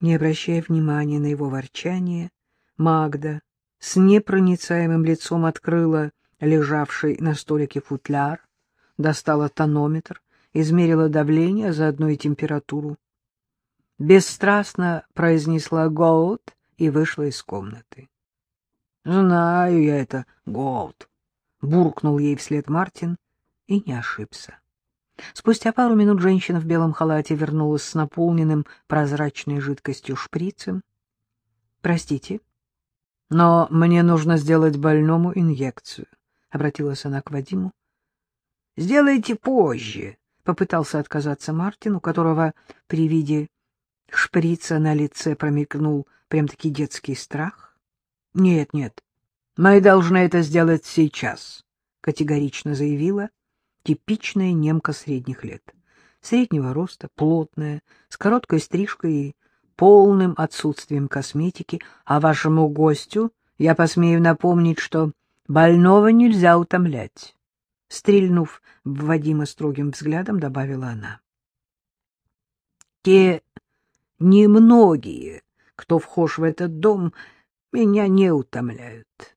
Не обращая внимания на его ворчание, Магда с непроницаемым лицом открыла лежавший на столике футляр, достала тонометр, измерила давление, заодно и температуру. Бесстрастно произнесла «Гоут» и вышла из комнаты. — Знаю я это, Гоут, — буркнул ей вслед Мартин и не ошибся. Спустя пару минут женщина в белом халате вернулась с наполненным прозрачной жидкостью шприцем. — Простите, но мне нужно сделать больному инъекцию, — обратилась она к Вадиму. — Сделайте позже, — попытался отказаться Мартин, у которого при виде шприца на лице промелькнул прям-таки детский страх. — Нет, нет, мы должны это сделать сейчас, — категорично заявила типичная немка средних лет. Среднего роста, плотная, с короткой стрижкой и полным отсутствием косметики, а вашему гостю я посмею напомнить, что больного нельзя утомлять. Стрельнув в Вадима строгим взглядом, добавила она. Те немногие, кто вхож в этот дом, меня не утомляют.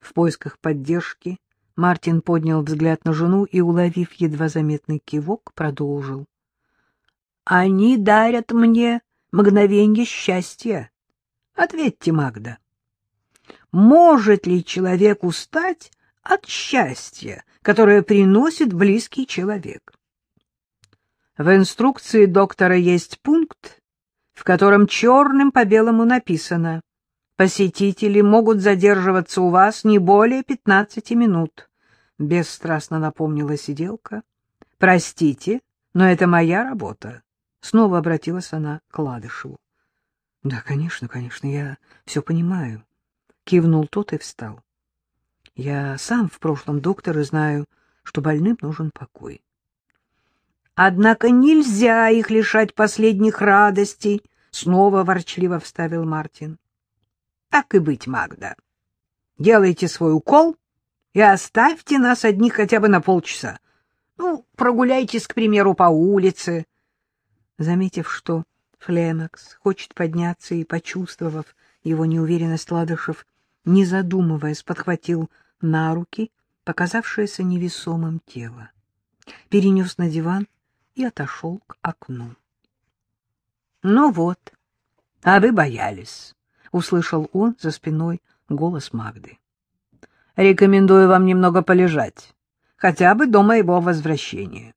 В поисках поддержки Мартин поднял взгляд на жену и, уловив едва заметный кивок, продолжил. — Они дарят мне мгновенье счастья. Ответьте, Магда, может ли человек устать от счастья, которое приносит близкий человек? В инструкции доктора есть пункт, в котором черным по белому написано «Посетители могут задерживаться у вас не более пятнадцати минут», — бесстрастно напомнила сиделка. «Простите, но это моя работа». Снова обратилась она к Ладышеву. — Да, конечно, конечно, я все понимаю. Кивнул тот и встал. Я сам в прошлом доктор и знаю, что больным нужен покой. Однако нельзя их лишать последних радостей, снова ворчливо вставил Мартин. Так и быть, Магда. Делайте свой укол и оставьте нас одних хотя бы на полчаса. Ну, прогуляйтесь, к примеру, по улице, Заметив, что Фленокс хочет подняться и почувствовав его неуверенность, Ладышев, не задумываясь, подхватил на руки показавшееся невесомым тело, перенес на диван и отошел к окну. — Ну вот, а вы боялись, — услышал он за спиной голос Магды. — Рекомендую вам немного полежать, хотя бы до моего возвращения.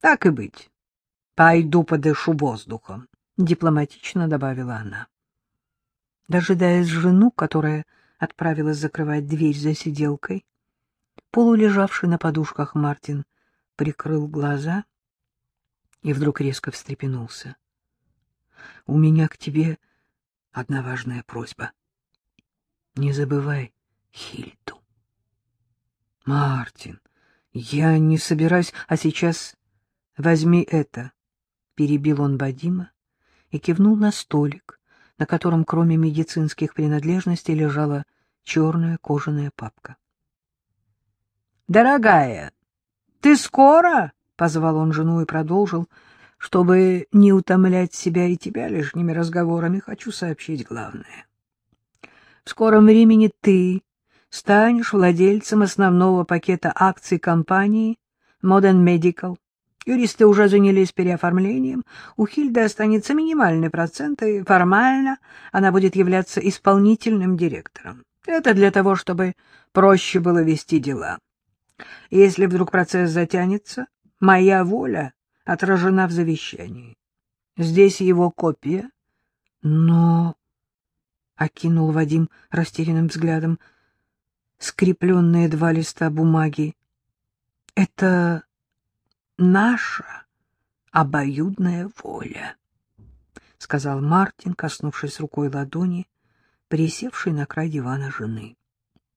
Так и быть. — Пойду подышу воздухом, — дипломатично добавила она. Дожидаясь жену, которая отправилась закрывать дверь за сиделкой, полулежавший на подушках Мартин прикрыл глаза и вдруг резко встрепенулся. — У меня к тебе одна важная просьба. Не забывай Хильду. — Мартин, я не собираюсь, а сейчас возьми это. — перебил он Бадима и кивнул на столик, на котором кроме медицинских принадлежностей лежала черная кожаная папка. — Дорогая, ты скоро? — позвал он жену и продолжил. — Чтобы не утомлять себя и тебя лишними разговорами, хочу сообщить главное. В скором времени ты станешь владельцем основного пакета акций компании Modern Medical Юристы уже занялись переоформлением. У Хильды останется минимальный процент, и формально она будет являться исполнительным директором. Это для того, чтобы проще было вести дела. Если вдруг процесс затянется, моя воля отражена в завещании. Здесь его копия. Но... — окинул Вадим растерянным взглядом скрепленные два листа бумаги. — Это наша обоюдная воля, — сказал Мартин, коснувшись рукой ладони, присевшей на край дивана жены.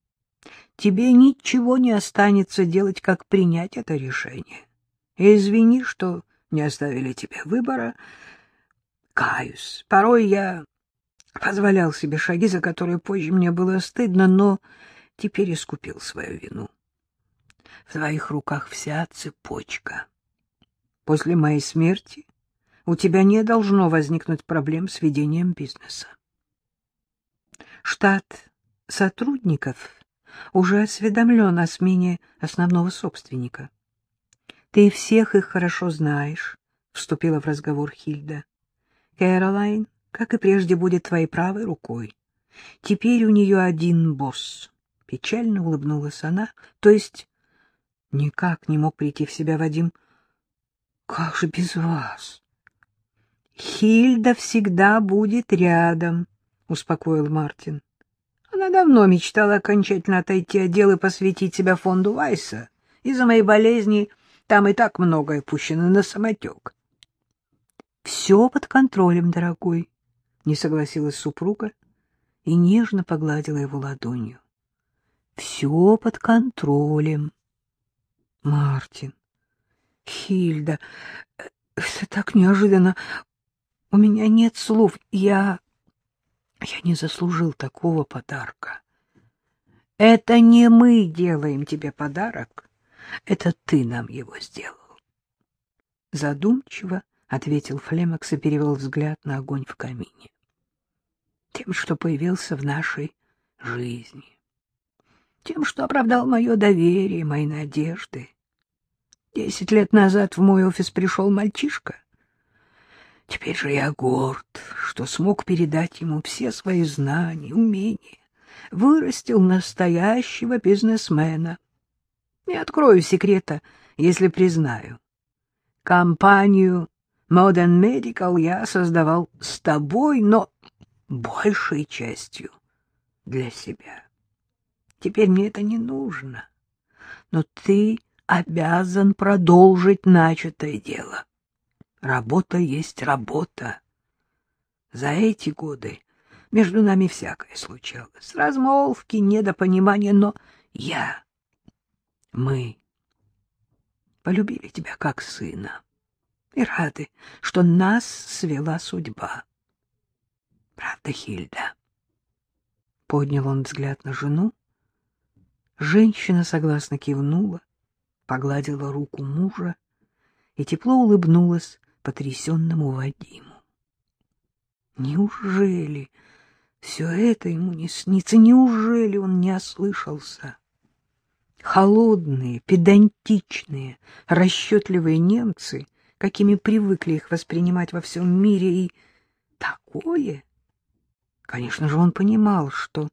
— Тебе ничего не останется делать, как принять это решение. Извини, что не оставили тебе выбора. Каюсь, порой я позволял себе шаги, за которые позже мне было стыдно, но теперь искупил свою вину. В твоих руках вся цепочка. После моей смерти у тебя не должно возникнуть проблем с ведением бизнеса. Штат сотрудников уже осведомлен о смене основного собственника. Ты всех их хорошо знаешь, — вступила в разговор Хильда. Кэролайн, как и прежде, будет твоей правой рукой. Теперь у нее один босс. Печально улыбнулась она, то есть никак не мог прийти в себя Вадим. Как же без вас? Хильда всегда будет рядом, успокоил Мартин. Она давно мечтала окончательно отойти от дел и посвятить себя фонду Вайса. Из-за моей болезни там и так многое пущено на самотек. — Все под контролем, дорогой, — не согласилась супруга и нежно погладила его ладонью. — Все под контролем. — Мартин, Хильда, это так неожиданно. У меня нет слов. Я... Я не заслужил такого подарка. Это не мы делаем тебе подарок, это ты нам его сделал. Задумчиво ответил Флемакс и перевел взгляд на огонь в камине. Тем, что появился в нашей жизни. Тем, что оправдал мое доверие, мои надежды. Десять лет назад в мой офис пришел мальчишка, Теперь же я горд, что смог передать ему все свои знания, умения, вырастил настоящего бизнесмена. Не открою секрета, если признаю. Компанию Modern Medical я создавал с тобой, но большей частью для себя. Теперь мне это не нужно, но ты обязан продолжить начатое дело. Работа есть работа. За эти годы между нами всякое случалось. Размолвки, недопонимания, но я, мы полюбили тебя как сына и рады, что нас свела судьба. Правда, Хильда? Поднял он взгляд на жену. Женщина согласно кивнула, погладила руку мужа и тепло улыбнулась потрясенному Вадиму. Неужели все это ему не снится? Неужели он не ослышался? Холодные, педантичные, расчетливые немцы, какими привыкли их воспринимать во всем мире, и такое... Конечно же, он понимал, что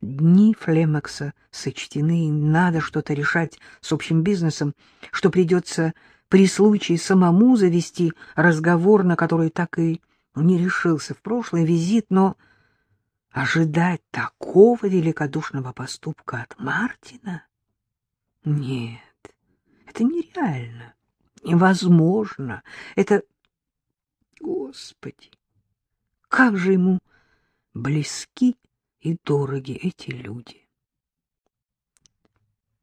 дни Флемакса сочтены, и надо что-то решать с общим бизнесом, что придется при случае самому завести разговор, на который так и не решился в прошлый визит, но ожидать такого великодушного поступка от Мартина? Нет, это нереально, невозможно. Это... Господи, как же ему близки и дороги эти люди.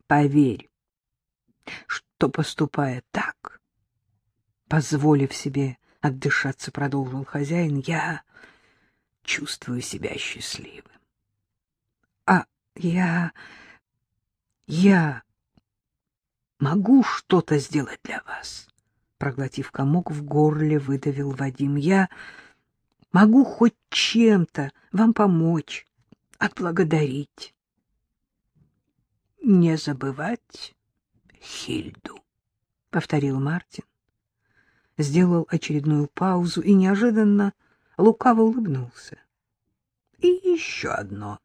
Поверь, что, поступая так, позволив себе отдышаться, продолжил хозяин, я чувствую себя счастливым. А я... я могу что-то сделать для вас? Проглотив комок в горле, выдавил Вадим. Я могу хоть чем-то вам помочь, отблагодарить. Не забывать Хильду, — повторил Мартин. Сделал очередную паузу и неожиданно лукаво улыбнулся. — И еще одно.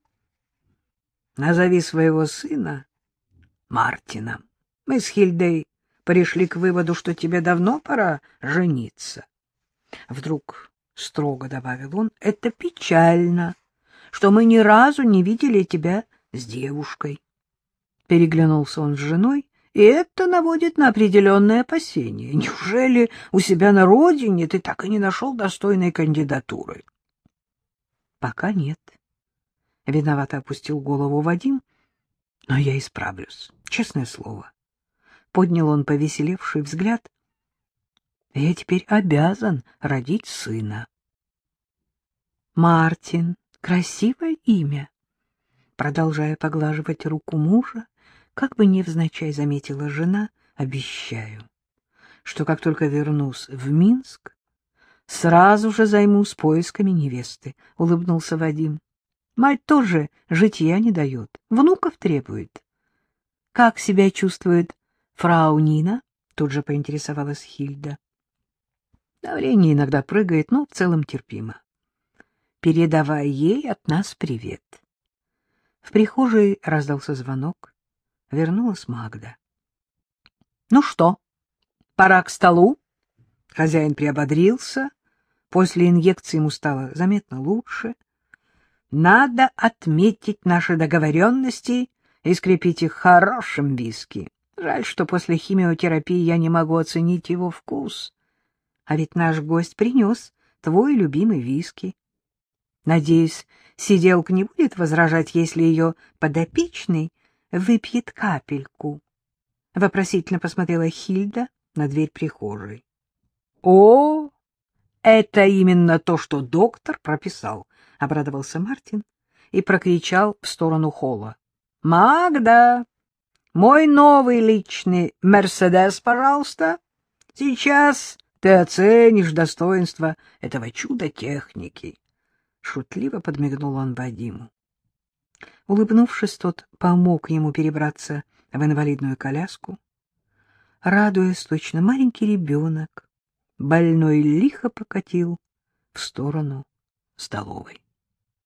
Назови своего сына Мартином. Мы с Хильдой пришли к выводу, что тебе давно пора жениться. Вдруг строго добавил он, — это печально, что мы ни разу не видели тебя с девушкой. Переглянулся он с женой и это наводит на определенные опасения. Неужели у себя на родине ты так и не нашел достойной кандидатуры? — Пока нет. Виновато опустил голову Вадим, но я исправлюсь, честное слово. Поднял он повеселевший взгляд. Я теперь обязан родить сына. Мартин, красивое имя. Продолжая поглаживать руку мужа, как бы невзначай заметила жена, обещаю, что как только вернусь в Минск, сразу же займусь поисками невесты, — улыбнулся Вадим. Мать тоже житья не дает, внуков требует. — Как себя чувствует фрау Нина? — тут же поинтересовалась Хильда. Давление иногда прыгает, но в целом терпимо. Передавай ей от нас привет. В прихожей раздался звонок. Вернулась Магда. — Ну что, пора к столу? Хозяин приободрился. После инъекции ему стало заметно лучше. Надо отметить наши договоренности и скрепить их хорошим виски. Жаль, что после химиотерапии я не могу оценить его вкус. А ведь наш гость принес твой любимый виски. Надеюсь, сиделка не будет возражать, если ее подопечный выпьет капельку. Вопросительно посмотрела Хильда на дверь прихожей. — О, это именно то, что доктор прописал, — обрадовался Мартин и прокричал в сторону холла. — Магда, мой новый личный Мерседес, пожалуйста. Сейчас ты оценишь достоинство этого чуда техники. Шутливо подмигнул он Вадиму. Улыбнувшись, тот помог ему перебраться в инвалидную коляску. Радуясь, точно маленький ребенок, больной лихо покатил в сторону столовой.